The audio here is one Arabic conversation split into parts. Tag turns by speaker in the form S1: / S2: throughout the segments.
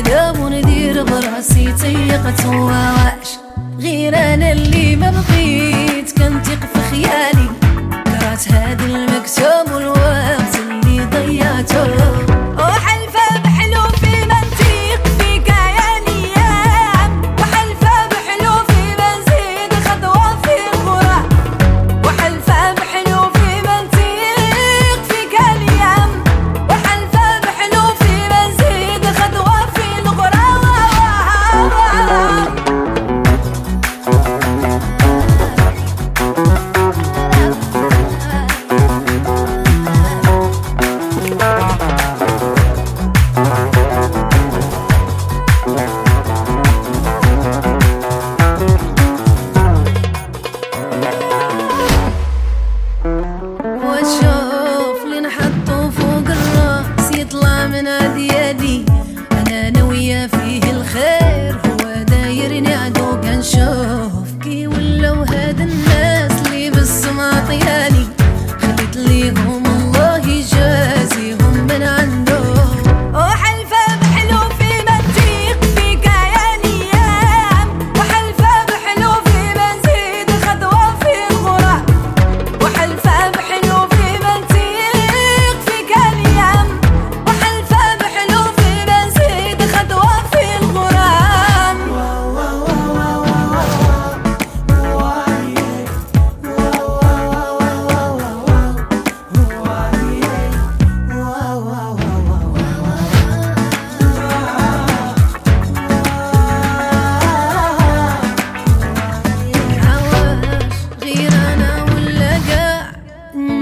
S1: بداوم ندير براسي تيقت هواش. غير أنا اللي ما بقيت كنتيق في خيالي.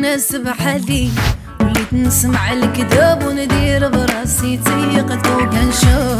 S1: الناس بحالي وليت نسمع الكذاب وندير براسي تيقت وكنشوف